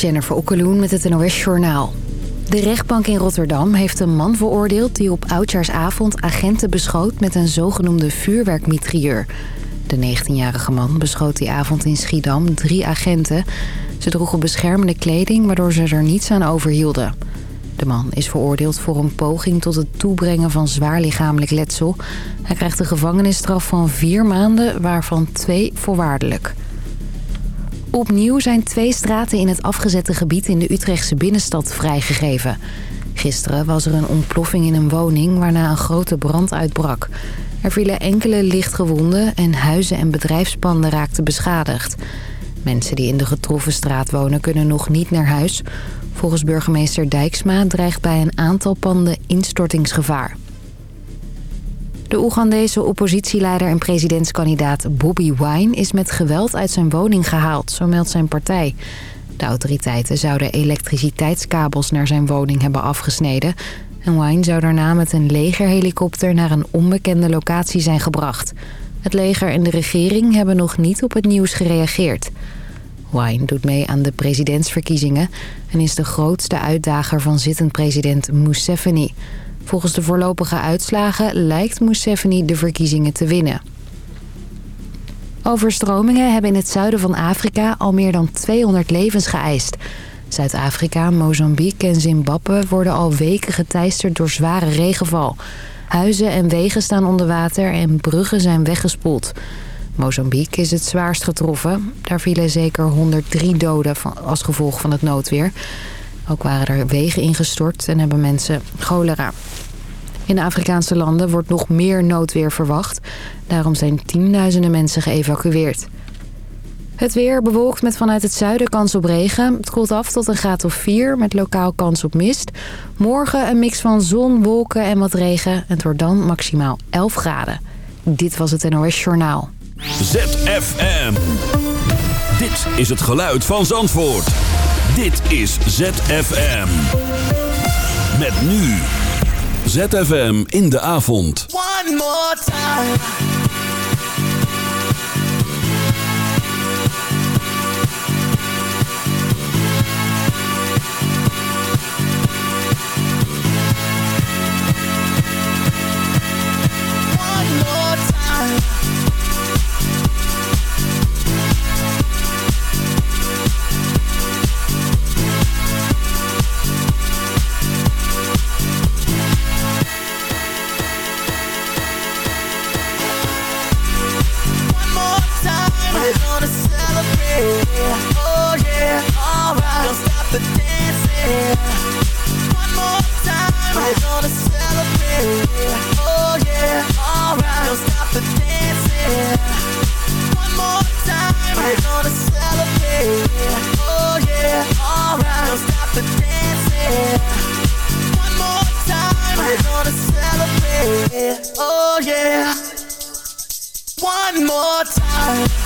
Jennifer Okkeloen met het NOS Journaal. De rechtbank in Rotterdam heeft een man veroordeeld... die op oudjaarsavond agenten beschoot met een zogenoemde vuurwerkmitrieur. De 19-jarige man beschoot die avond in Schiedam drie agenten. Ze droegen beschermende kleding waardoor ze er niets aan overhielden. De man is veroordeeld voor een poging tot het toebrengen van zwaar lichamelijk letsel. Hij krijgt een gevangenisstraf van vier maanden, waarvan twee voorwaardelijk. Opnieuw zijn twee straten in het afgezette gebied in de Utrechtse binnenstad vrijgegeven. Gisteren was er een ontploffing in een woning waarna een grote brand uitbrak. Er vielen enkele lichtgewonden en huizen en bedrijfspanden raakten beschadigd. Mensen die in de getroffen straat wonen kunnen nog niet naar huis. Volgens burgemeester Dijksma dreigt bij een aantal panden instortingsgevaar. De Oegandese oppositieleider en presidentskandidaat Bobby Wine is met geweld uit zijn woning gehaald, zo meldt zijn partij. De autoriteiten zouden elektriciteitskabels naar zijn woning hebben afgesneden. En Wine zou daarna met een legerhelikopter naar een onbekende locatie zijn gebracht. Het leger en de regering hebben nog niet op het nieuws gereageerd. Wine doet mee aan de presidentsverkiezingen en is de grootste uitdager van zittend president Museveni. Volgens de voorlopige uitslagen lijkt Museveni de verkiezingen te winnen. Overstromingen hebben in het zuiden van Afrika al meer dan 200 levens geëist. Zuid-Afrika, Mozambique en Zimbabwe worden al weken geteisterd door zware regenval. Huizen en wegen staan onder water en bruggen zijn weggespoeld. Mozambique is het zwaarst getroffen. Daar vielen zeker 103 doden als gevolg van het noodweer. Ook waren er wegen ingestort en hebben mensen cholera. In de Afrikaanse landen wordt nog meer noodweer verwacht. Daarom zijn tienduizenden mensen geëvacueerd. Het weer bewolkt met vanuit het zuiden kans op regen. Het koelt af tot een graad of 4 met lokaal kans op mist. Morgen een mix van zon, wolken en wat regen. Het wordt dan maximaal 11 graden. Dit was het NOS Journaal. ZFM. Dit is het geluid van Zandvoort. Dit is ZFM. Met nu. ZFM in de avond. One more time. yeah. One more time.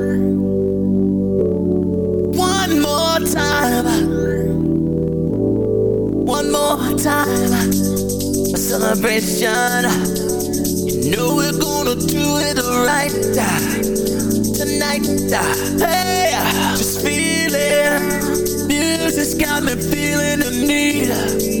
know we're gonna do it right tonight. Hey, just feeling. Music's got me feeling the. Need.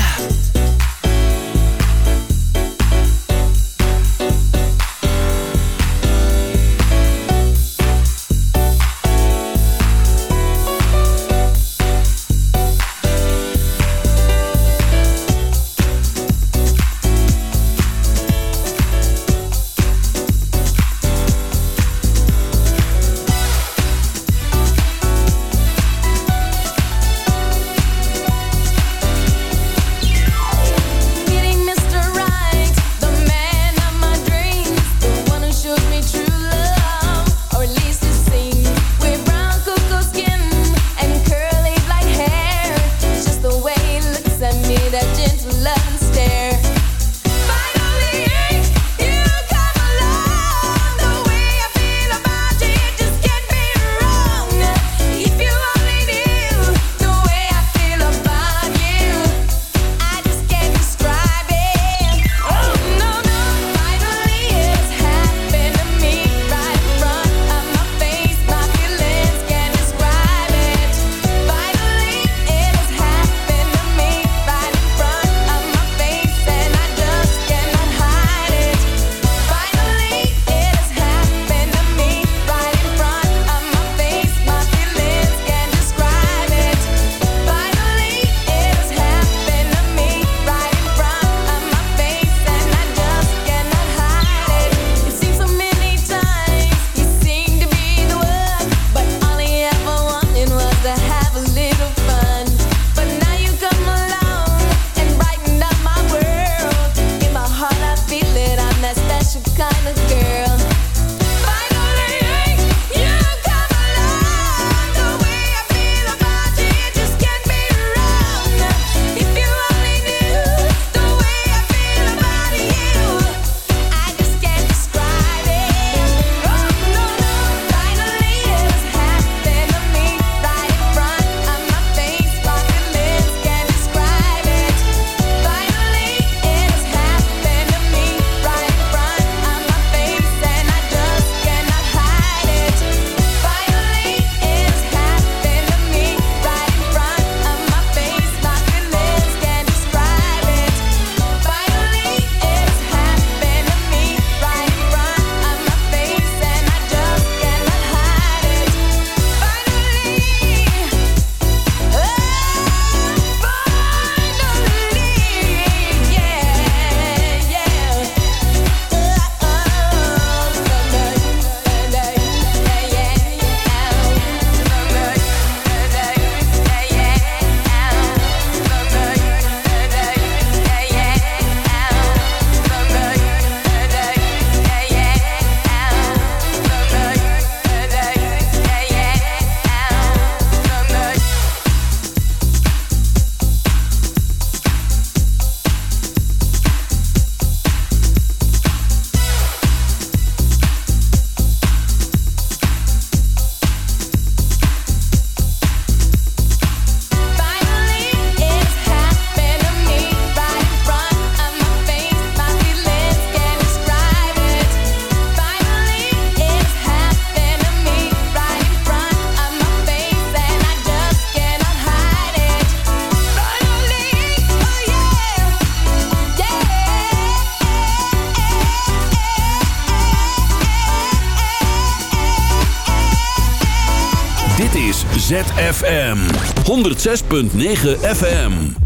106.9 FM.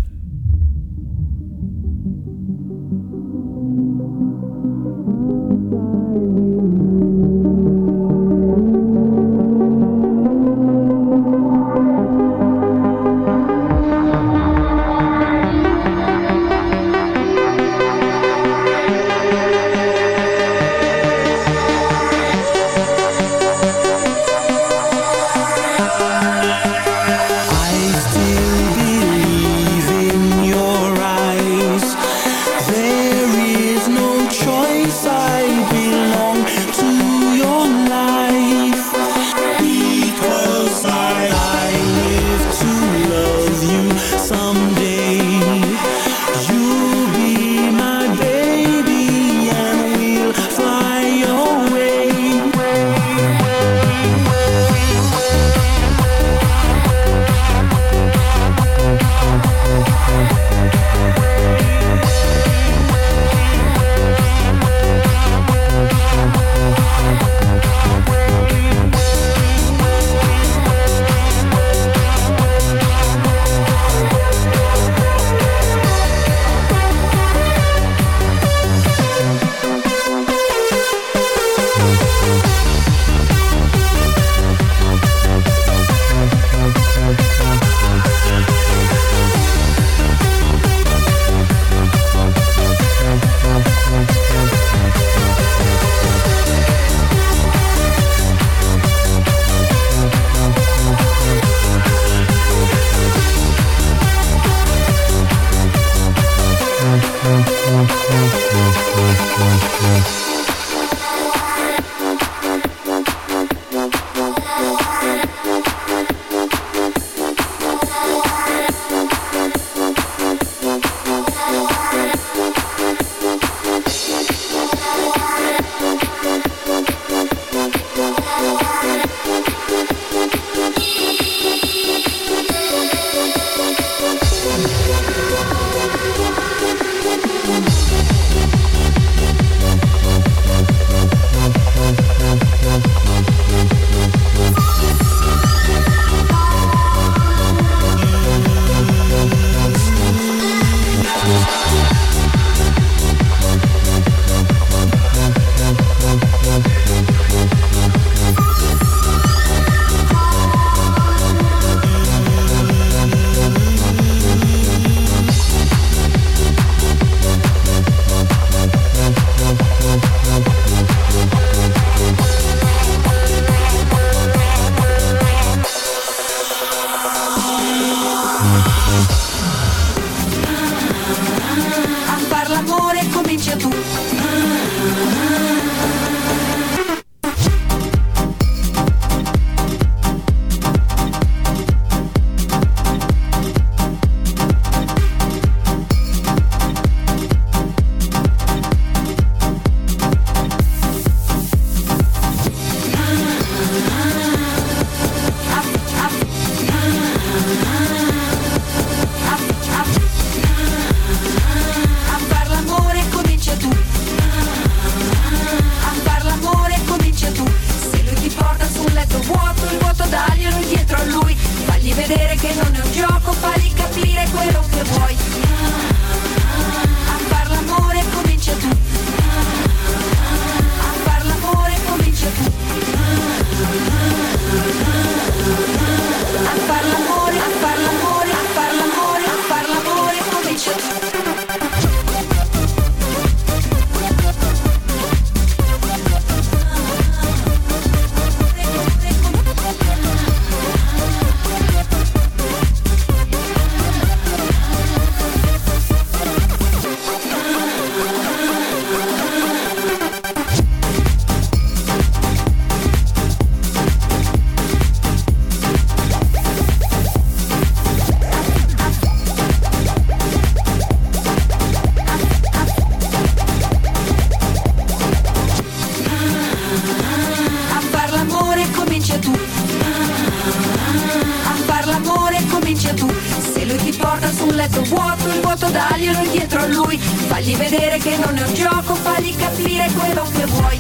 Fagli vedere che non è un gioco, fagli capire quello che vuoi.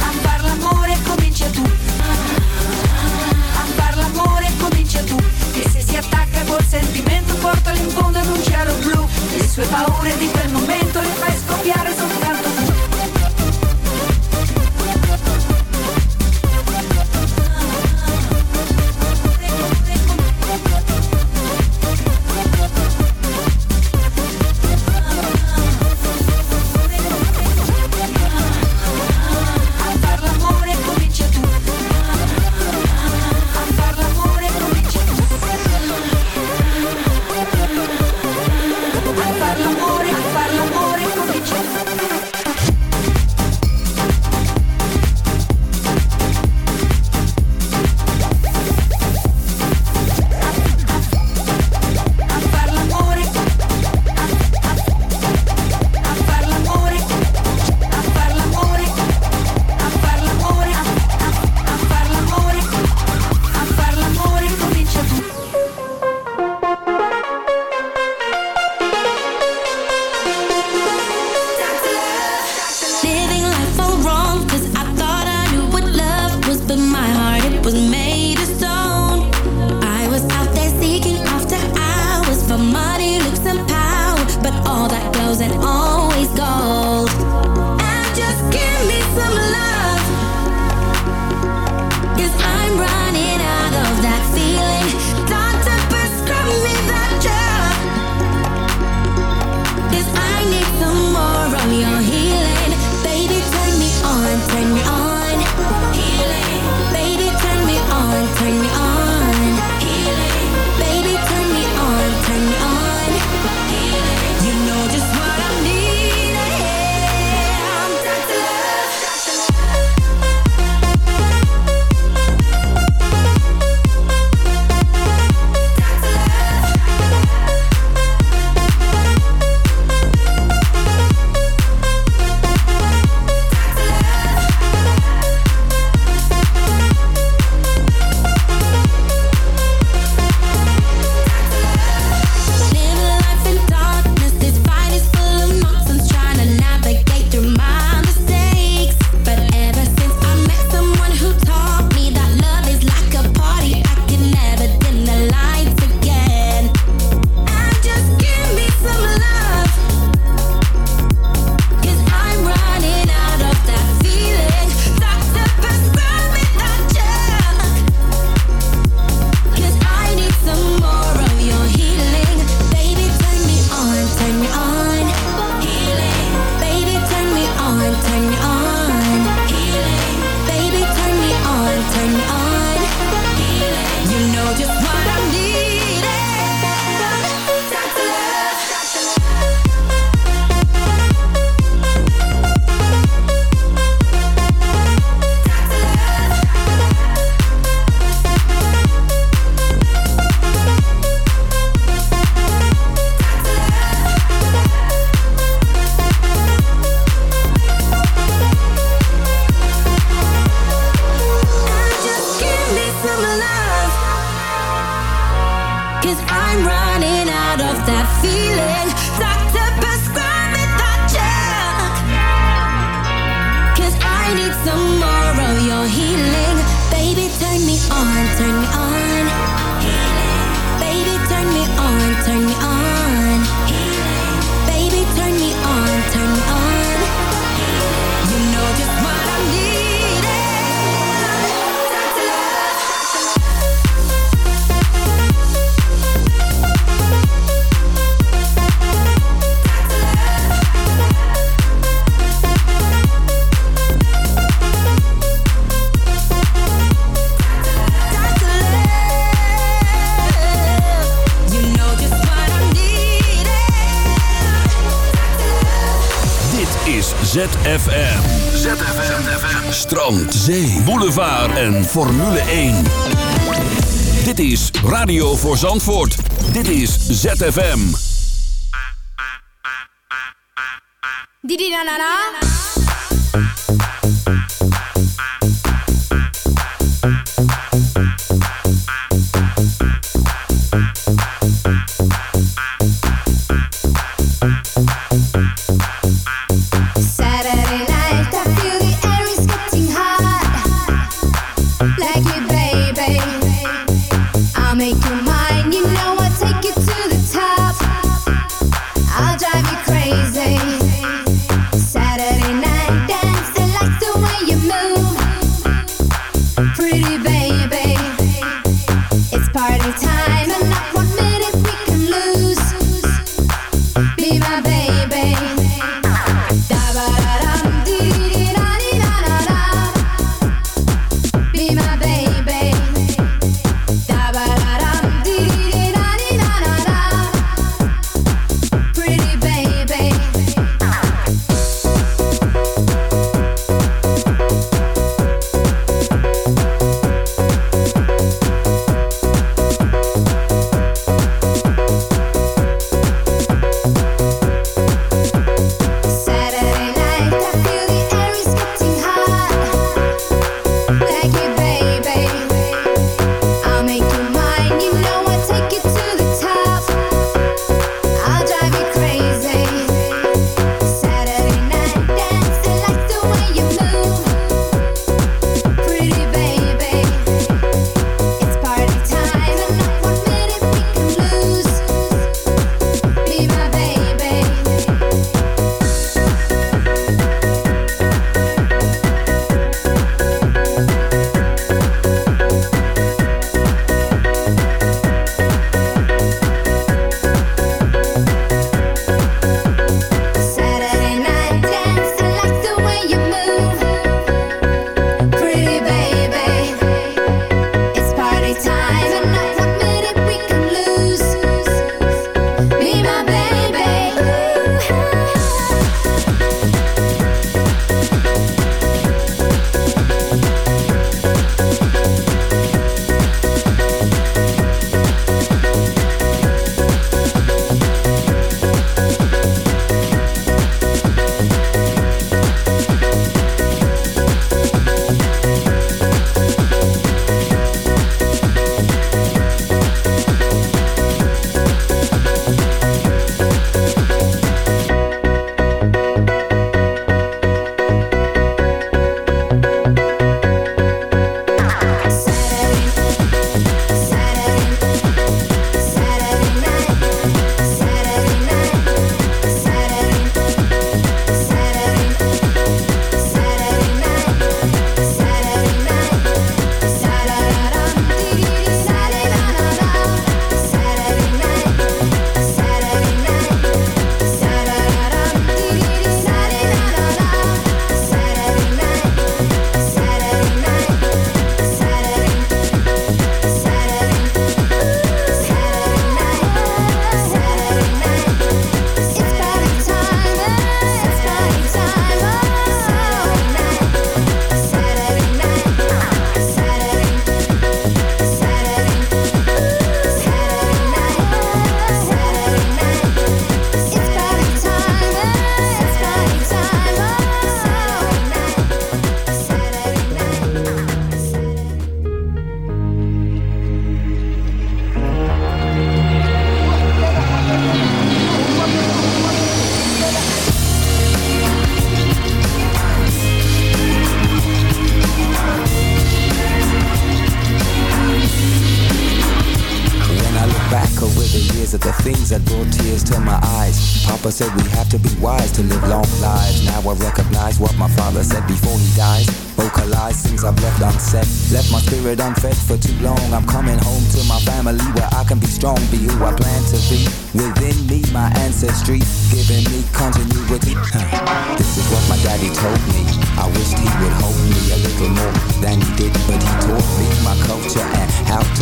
A far l'amore comincia tu. A far l'amore comincia tu. E se si attacca col sentimento, portalo in fondo ad un cielo blu. Le sue paure di quel momento le fai scoppiare soltanto. Formule 1. Dit is Radio voor Zandvoort. Dit is ZFM. Didi na na na.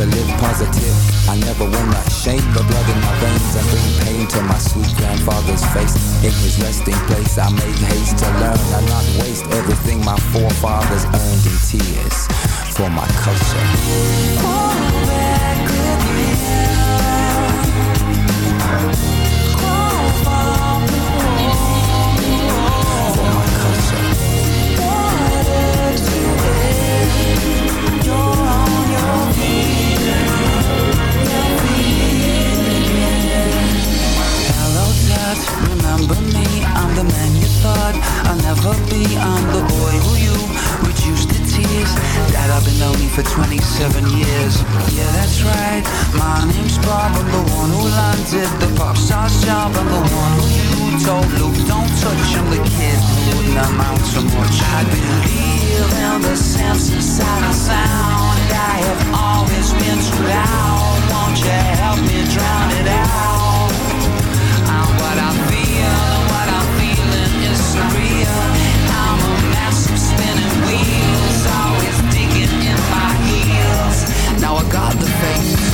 to live positive. I never will not shake the blood in my veins and bring pain to my sweet grandfather's face. In his resting place, I made haste to learn I not waste everything my forefathers earned in tears for my culture. I'll never be I'm the boy who you reduced to tears. That I've been lonely for 27 years. Yeah, that's right. My name's Bob I'm the one who landed the pop star's job. I'm the one who you told Luke don't touch I'm the kid. Who wouldn't amount to much. I believe in the sense inside a sound I have always been too loud Won't you help me drown it out. Got the faith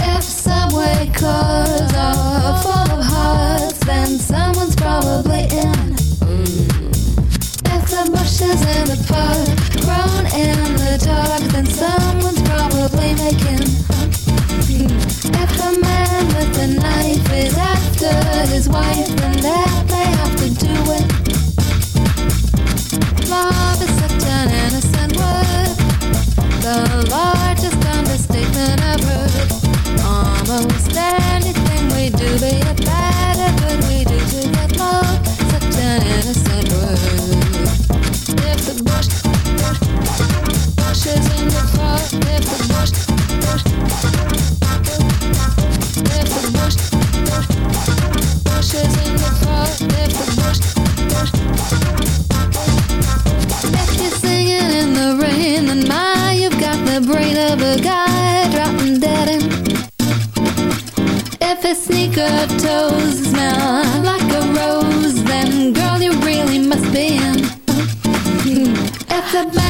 If subway cars are full of hearts, then someone's probably in. If the bushes in the park in the dark, then someone's probably making. If man with knife is after his wife, then that the largest understatement I've heard. Almost anything we do, be we do to get. Such an. If the bush, bush, bush is in the front, if the bush. brain of a guy dropping dead in. If his sneaker toes smell like a rose, then girl, you really must be in. It's about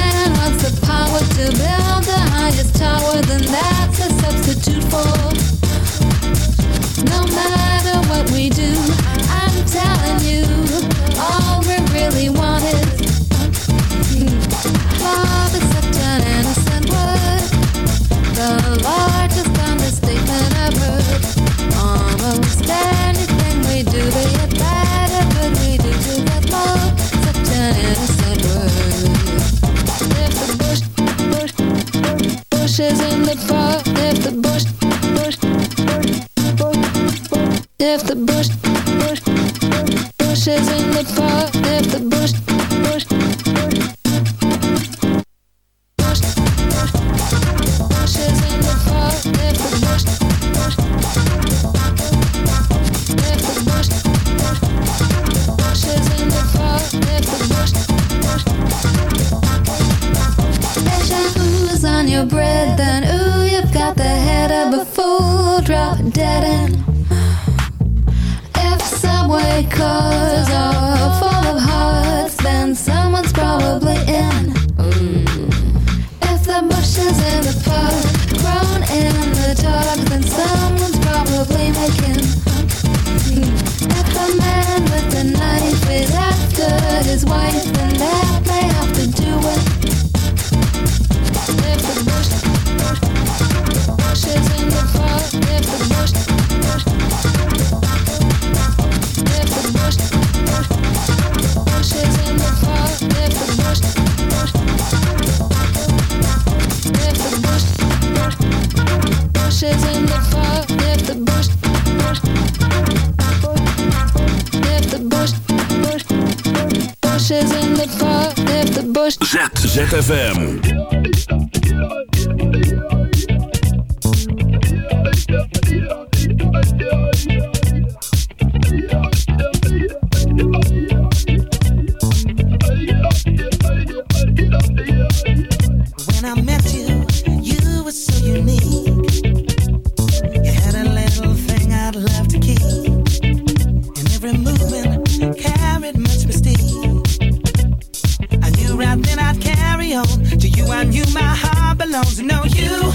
I knew my heart belongs to know you.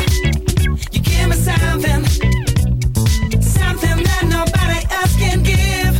You give me something, something that nobody else can give.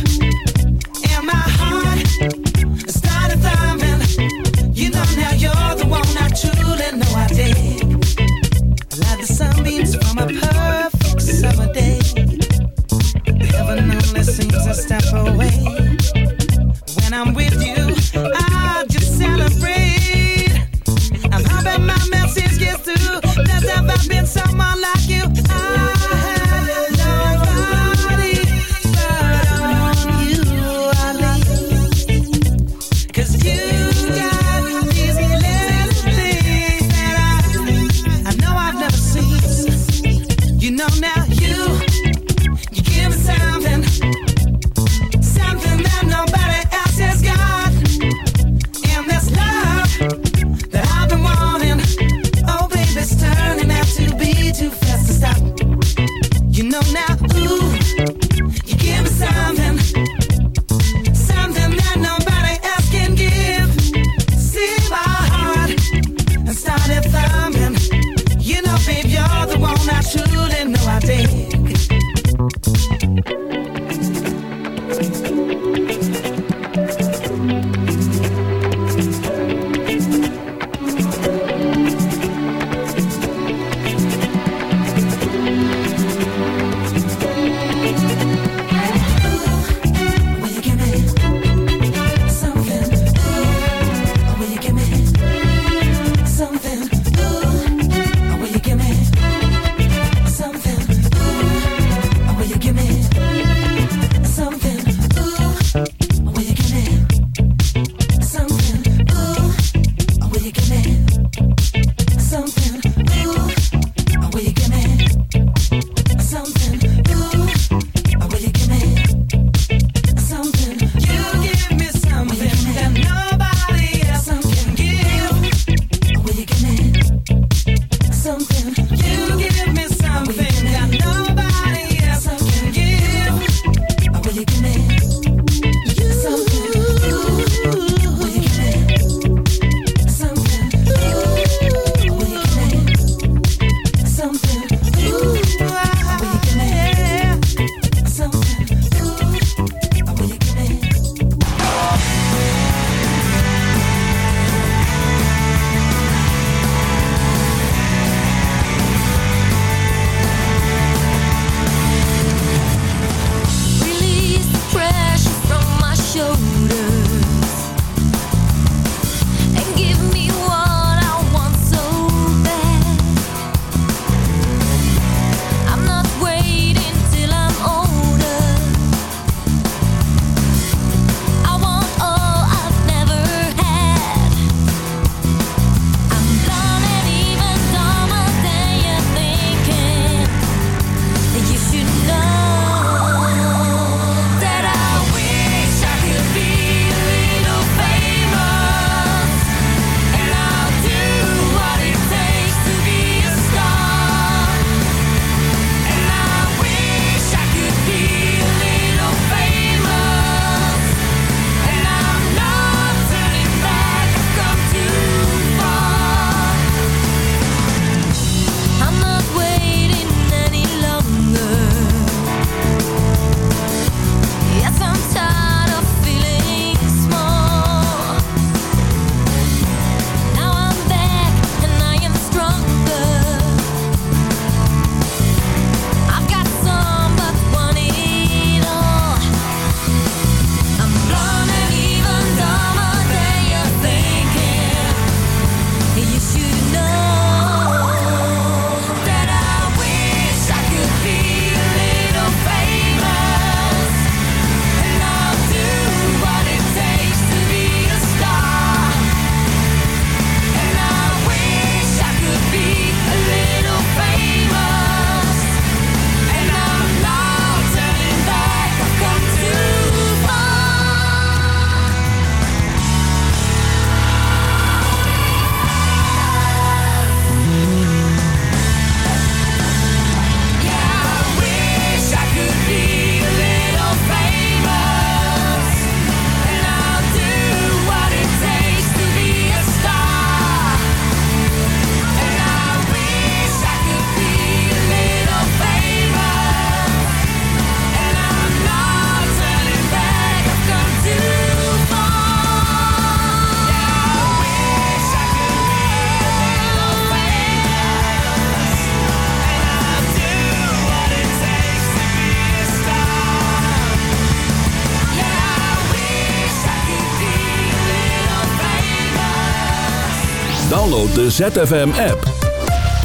de ZFM-app.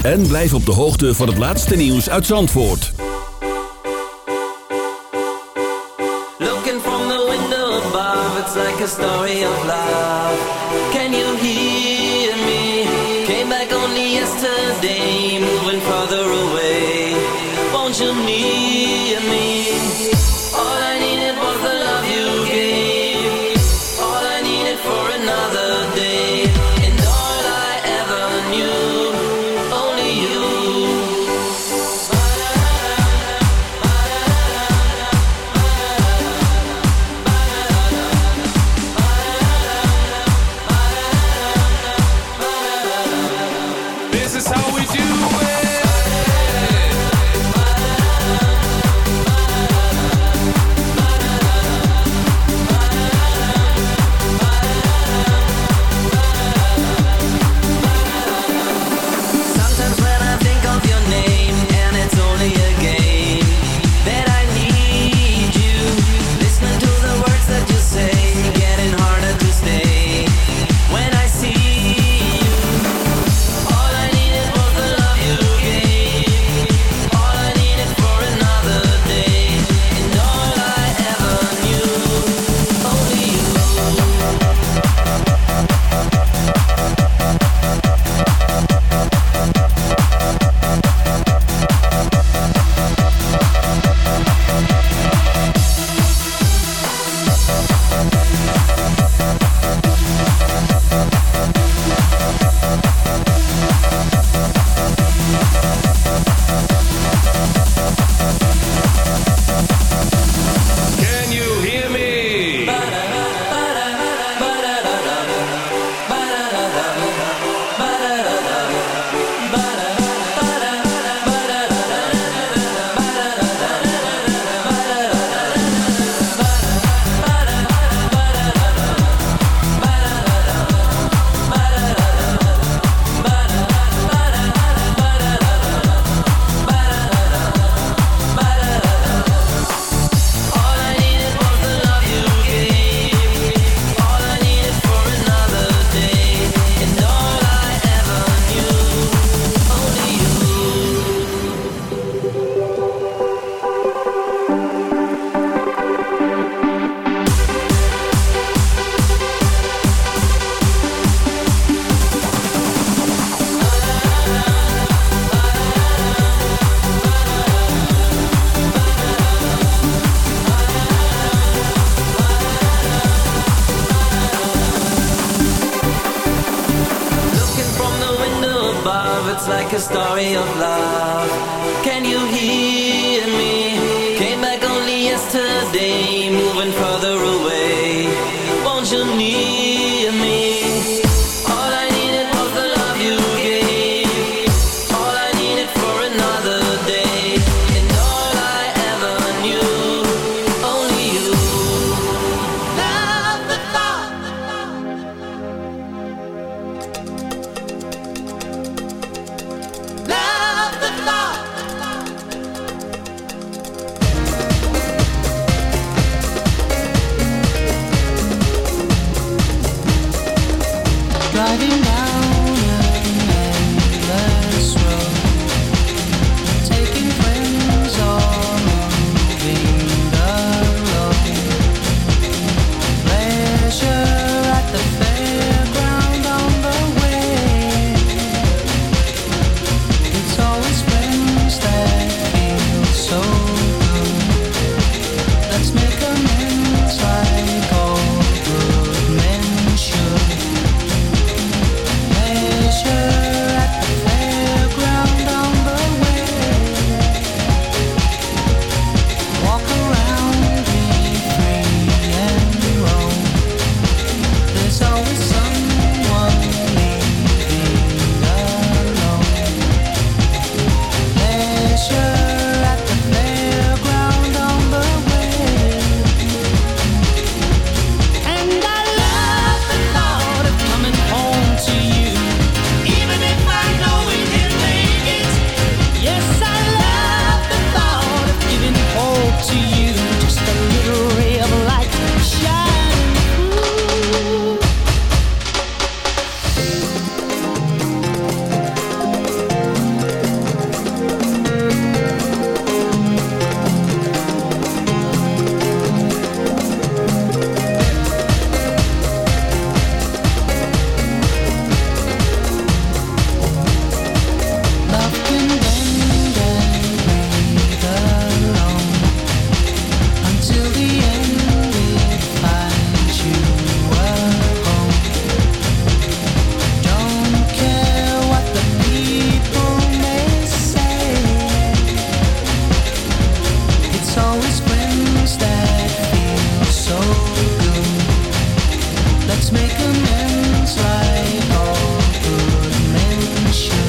En blijf op de hoogte van het laatste nieuws uit Zandvoort. Looking from the window above, it's like a story of love. Can you hear me? Came back only yesterday, moving make amends like all good men should.